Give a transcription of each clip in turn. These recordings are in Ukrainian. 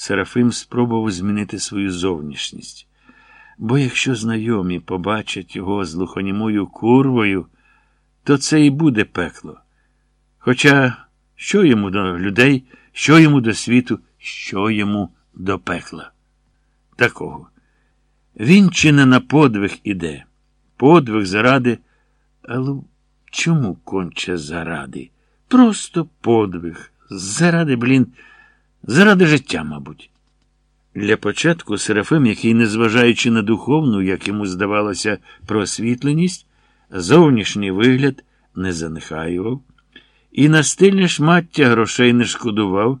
Серафим спробував змінити свою зовнішність. Бо якщо знайомі побачать його з глухонімою курвою, то це і буде пекло. Хоча що йому до людей, що йому до світу, що йому до пекла? Такого. Він чи не на подвиг іде, подвиг заради, але чому конче заради? Просто подвиг. Заради, блін, заради життя, мабуть. Для початку Серафим, який, незважаючи на духовну, як йому здавалося, просвітленість, зовнішній вигляд не занехаював, і на стильне шмаття грошей не шкодував,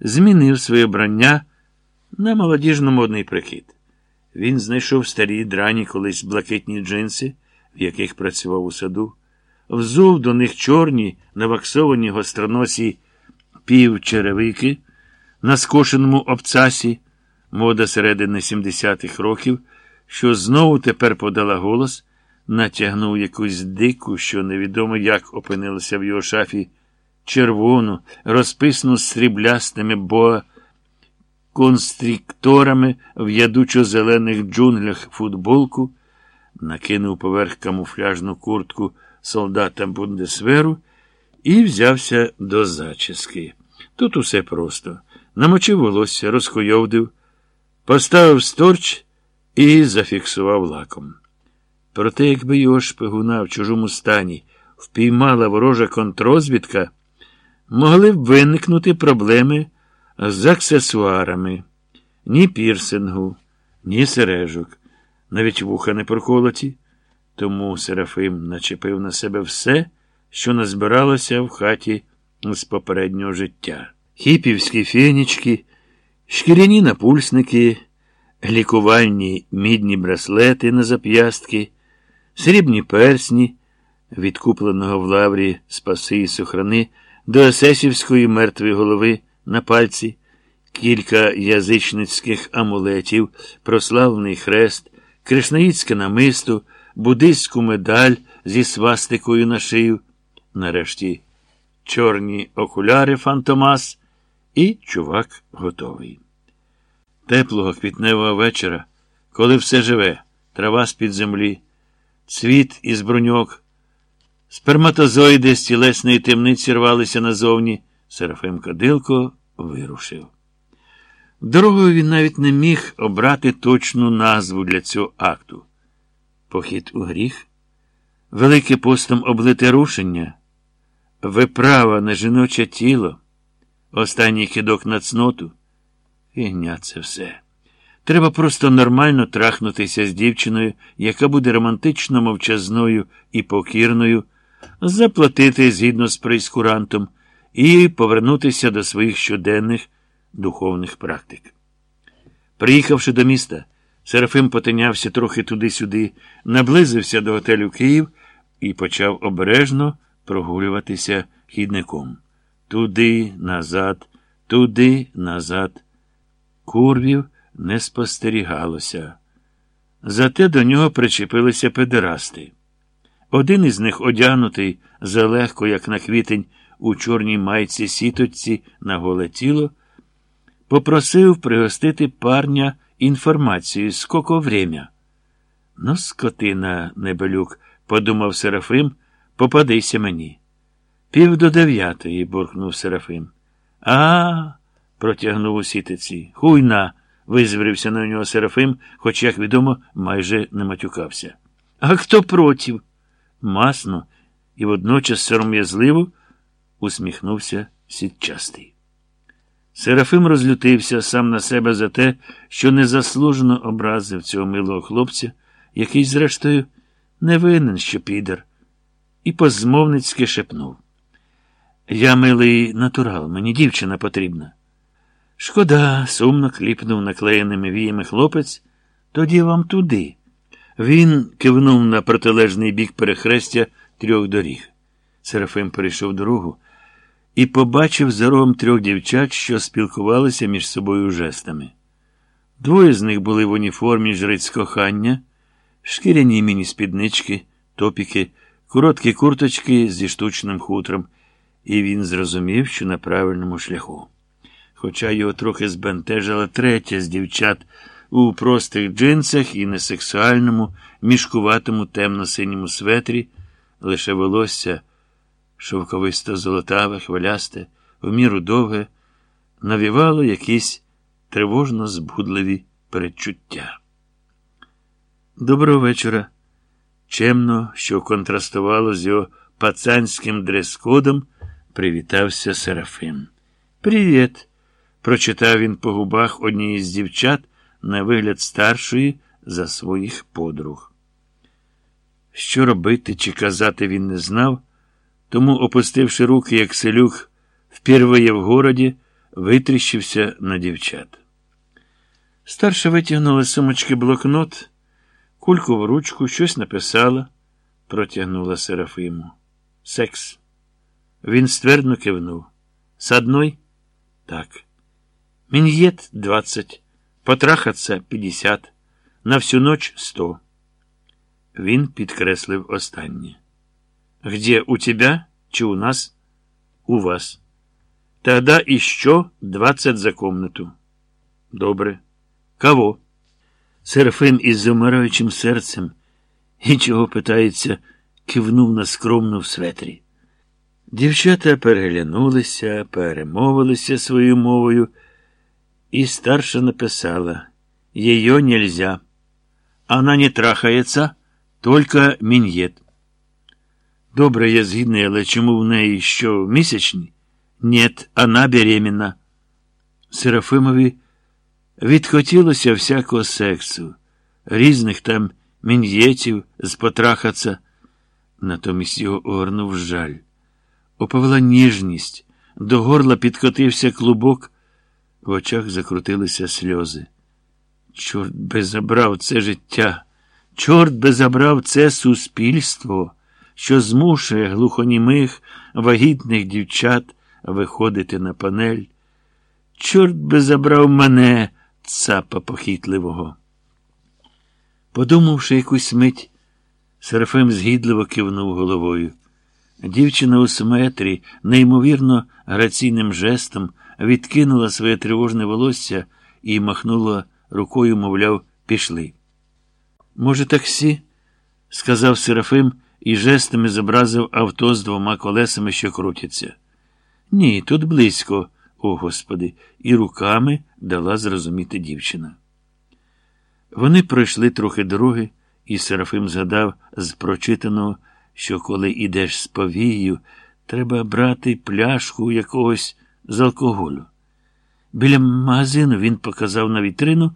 змінив своє брання на молодіжно-модний прикид. Він знайшов старі драні колись блакитні джинси, в яких працював у саду, взув до них чорні, наваксовані гостроносі півчеревики на скошеному обцасі, мода середини 70-х років, що знову тепер подала голос, натягнув якусь дику, що невідомо як опинилася в його шафі, червону, розписану сріблястими боа констрікторами в ядучо-зелених джунглях футболку, накинув поверх камуфляжну куртку солдата Бундесверу і взявся до зачіски. Тут усе просто. Намочив волосся, розхойовдив, поставив сторч і зафіксував лаком. Проте, якби його шпигуна в чужому стані впіймала ворожа контрозвідка, могли б виникнути проблеми з аксесуарами, ні пірсингу, ні сережок, навіть вуха не проколоті. Тому Серафим начепив на себе все, що назбиралося в хаті з попереднього життя. Хіпівські фенічки, шкіряні напульсники, лікувальні мідні браслети на зап'ястки, срібні персні, відкупленого в лаврі спаси і сохрани, до есесівської мертвої голови на пальці, кілька язичницьких амулетів, прославлений хрест, кришнаїцьке намисто, буддистську медаль зі свастикою на шию, нарешті чорні окуляри Фантомас, і чувак готовий. Теплого квітневого вечора, коли все живе, трава з-під землі, цвіт із бруньок, сперматозоїди з тілесної темниці рвалися назовні, Серафим Кадилко вирушив. Дорогою він навіть не міг обрати точну назву для цього акту. Похід у гріх, велике постом облите рушення, виправа на жіноче тіло, останній кидок на цноту. Фігня це все. Треба просто нормально трахнутися з дівчиною, яка буде романтично мовчазною і покірною, заплатити згідно з прейскурантом і повернутися до своїх щоденних духовних практик. Приїхавши до міста, Серафим потинявся трохи туди-сюди, наблизився до готелю Київ і почав обережно прогулюватися хідником. Туди, назад, туди, назад. Курвів не спостерігалося. Зате до нього причепилися педерасти. Один із них, одягнутий залегко, як на квітень, у чорній майці сіточці на голе тіло, попросив пригостити парня інформацією скоко время. Ну, скотина, небелюк, подумав Серафим, попадися мені. Пів до дев'ятої, буркнув Серафим. А, протягнув у сітиці. Хуйна. визвірився на нього Серафим, хоч, як відомо, майже не матюкався. А хто против? Масно і водночас сором'язливо усміхнувся сітчастий. Серафим розлютився сам на себе за те, що незаслужено образив цього милого хлопця, який, зрештою, не винен, що підер, і позмовницьки шепнув. Я милий натурал, мені дівчина потрібна. Шкода, сумно кліпнув наклеєними віями хлопець, тоді вам туди. Він кивнув на протилежний бік перехрестя трьох доріг. Серафим перейшов дорогу і побачив за рогом трьох дівчат, що спілкувалися між собою жестами. Двоє з них були в уніформі жриць кохання, шкіряні міні-спіднички, топіки, короткі курточки зі штучним хутром, і він зрозумів, що на правильному шляху. хоча його трохи збентежила третя з дівчат у простих джинсах і несексуальному, мішкуватому темно-синьому светрі, лише волосся шовковисто золотаве, хвилясте, в міру довге, навівало якісь тривожно збудливі передчуття. Доброго вечора. Чемно, що контрастувало з його пацанським дрес-кодом, привітався Серафим. Привіт! прочитав він по губах однієї з дівчат на вигляд старшої за своїх подруг. Що робити чи казати він не знав, тому, опустивши руки, як селюк, впервиє в городі, витріщився на дівчат. Старша витягнула з сумочки блокнот, кульку в ручку, щось написала, протягнула Серафиму. Секс. Він ствердно кивнув. Садной? Так. Мін'єт двадцять. Потрахаться п'ятдесят. На всю ночь сто. Він підкреслив останнє. Где у тебя чи у нас? У вас. Тогда еще двадцать за комнату. Добре. Кого? Серафим із замираючим серцем і чого питається, кивнув на скромну в светрі. Дівчата переглянулися, перемовилися своєю мовою, і старша написала Ее нельзя. Она не трахается, только миньет. Добре, я згідний, але чому в неї що місячні? Нет, вона беременна. Серафимові відхотілося всякого сексу, різних там мін'єтів з потрахаться. Натомість його огорнув жаль. Оповела ніжність, до горла підкотився клубок, в очах закрутилися сльози. Чорт би забрав це життя, чорт би забрав це суспільство, що змушує глухонімих, вагітних дівчат виходити на панель. Чорт би забрав мене, цапа похитливого. Подумавши якусь мить, Серафим згідливо кивнув головою. Дівчина у сметрі, неймовірно граційним жестом, відкинула своє тривожне волосся і махнула рукою, мовляв, пішли. Може, таксі? сказав Серафим і жестами зобразив авто з двома колесами, що крутяться. Ні, тут близько, о Господи, і руками дала зрозуміти дівчина. Вони пройшли трохи дороги, і Серафим згадав з прочитаного, що коли ідеш з повією, треба брати пляшку якогось з алкоголю. Біля магазину він показав на вітрину